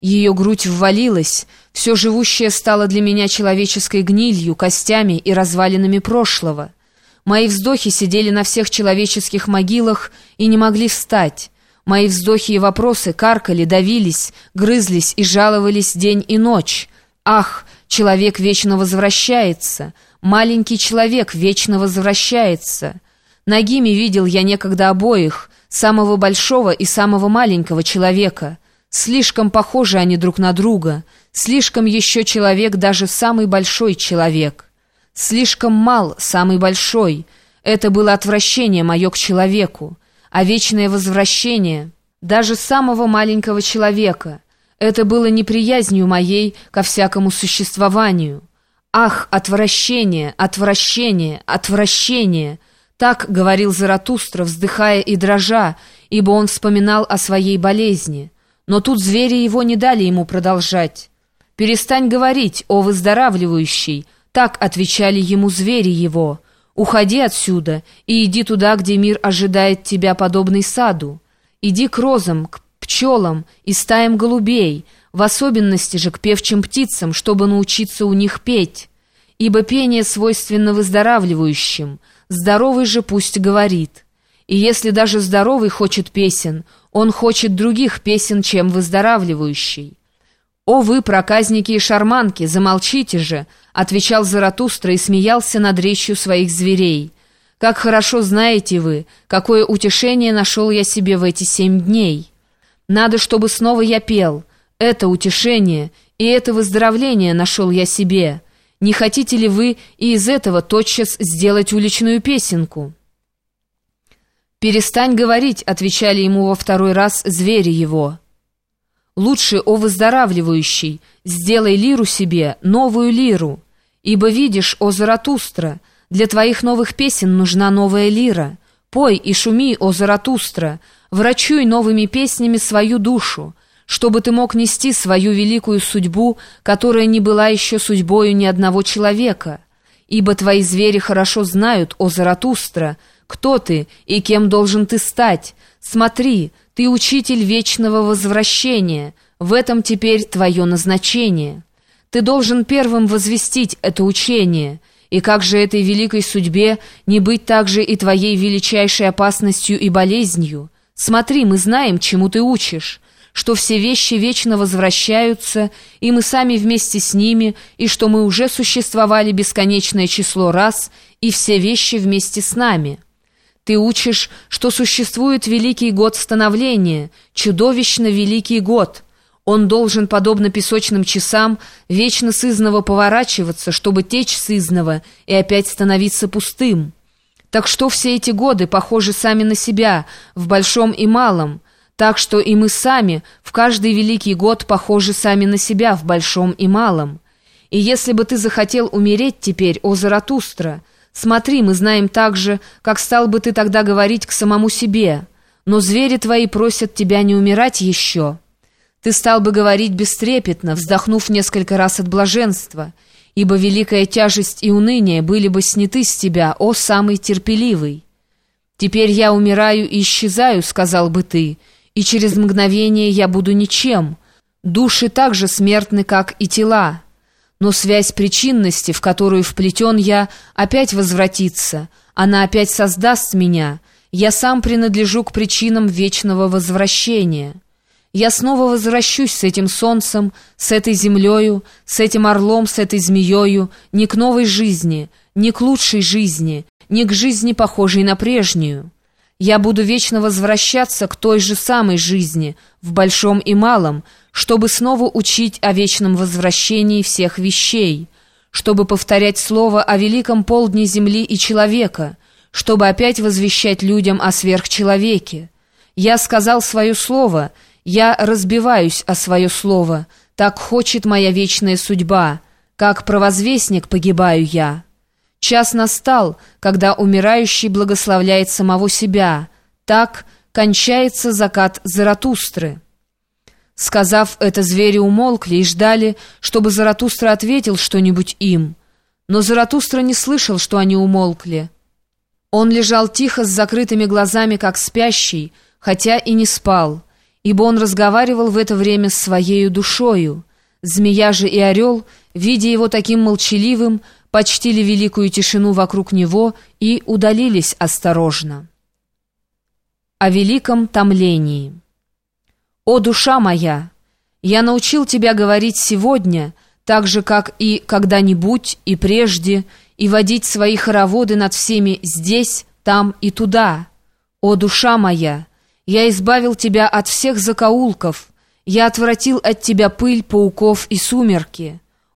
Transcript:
Ее грудь ввалилась, все живущее стало для меня человеческой гнилью, костями и развалинами прошлого. Мои вздохи сидели на всех человеческих могилах и не могли встать. Мои вздохи и вопросы каркали, давились, грызлись и жаловались день и ночь. Ах, человек вечно возвращается, маленький человек вечно возвращается. Ногими видел я некогда обоих, самого большого и самого маленького человека — Слишком похожи они друг на друга, слишком еще человек даже самый большой человек. Слишком мал самый большой. Это было отвращение мое к человеку, а вечное возвращение даже самого маленького человека. Это было неприязнью моей ко всякому существованию. Ах, отвращение, отвращение, отвращение! Так говорил Заратустра, вздыхая и дрожа, ибо он вспоминал о своей болезни. Но тут звери его не дали ему продолжать. «Перестань говорить, о выздоравливающий!» Так отвечали ему звери его. «Уходи отсюда и иди туда, где мир ожидает тебя, подобный саду. Иди к розам, к пчелам и стаям голубей, в особенности же к певчим птицам, чтобы научиться у них петь. Ибо пение свойственно выздоравливающим, здоровый же пусть говорит». И если даже здоровый хочет песен, он хочет других песен, чем выздоравливающий. «О вы, проказники и шарманки, замолчите же!» — отвечал Заратустра и смеялся над речью своих зверей. «Как хорошо знаете вы, какое утешение нашел я себе в эти семь дней! Надо, чтобы снова я пел. Это утешение и это выздоровление нашел я себе. Не хотите ли вы и из этого тотчас сделать уличную песенку?» «Перестань говорить», — отвечали ему во второй раз звери его. «Лучше, о выздоравливающий, сделай лиру себе, новую лиру, ибо видишь, о Заратустра, для твоих новых песен нужна новая лира. Пой и шуми, о Заратустра, врачуй новыми песнями свою душу, чтобы ты мог нести свою великую судьбу, которая не была еще судьбою ни одного человека. Ибо твои звери хорошо знают, о Заратустра, — кто ты и кем должен ты стать? Смотри, ты учитель вечного возвращения, в этом теперь твое назначение. Ты должен первым возвестить это учение, и как же этой великой судьбе не быть также и твоей величайшей опасностью и болезнью? Смотри, мы знаем, чему ты учишь» что все вещи вечно возвращаются, и мы сами вместе с ними, и что мы уже существовали бесконечное число раз, и все вещи вместе с нами». Ты учишь, что существует великий год становления, чудовищно великий год. Он должен, подобно песочным часам, вечно сызново поворачиваться, чтобы течь сызново и опять становиться пустым. Так что все эти годы похожи сами на себя, в большом и малом, так что и мы сами в каждый великий год похожи сами на себя в большом и малом. И если бы ты захотел умереть теперь, о Заратустра, — Смотри, мы знаем также, как стал бы ты тогда говорить к самому себе. Но звери твои просят тебя не умирать еще. Ты стал бы говорить бестрепетно, вздохнув несколько раз от блаженства, ибо великая тяжесть и уныние были бы сняты с тебя, о самый терпеливый. «Теперь я умираю и исчезаю», — сказал бы ты, «и через мгновение я буду ничем. Души так же смертны, как и тела». Но связь причинности, в которую вплетен я, опять возвратится. Она опять создаст меня. Я сам принадлежу к причинам вечного возвращения. Я снова возвращусь с этим солнцем, с этой землею, с этим орлом, с этой змеею, не к новой жизни, не к лучшей жизни, не к жизни, похожей на прежнюю. Я буду вечно возвращаться к той же самой жизни, в большом и малом, чтобы снова учить о вечном возвращении всех вещей, чтобы повторять слово о великом полдне земли и человека, чтобы опять возвещать людям о сверхчеловеке. Я сказал свое слово, я разбиваюсь о свое слово, так хочет моя вечная судьба, как провозвестник погибаю я». Час настал, когда умирающий благословляет самого себя. Так кончается закат Заратустры. Сказав это, звери умолкли и ждали, чтобы Заратустра ответил что-нибудь им. Но Заратустра не слышал, что они умолкли. Он лежал тихо с закрытыми глазами, как спящий, хотя и не спал. ибо он разговаривал в это время с своею душою. Змея же и орел, видя его таким молчаливым, почтили великую тишину вокруг него и удалились осторожно. О великом томлении. «О, душа моя! Я научил тебя говорить сегодня, так же, как и когда-нибудь, и прежде, и водить свои хороводы над всеми здесь, там и туда. О, душа моя! Я избавил тебя от всех закоулков, я отвратил от тебя пыль, пауков и сумерки».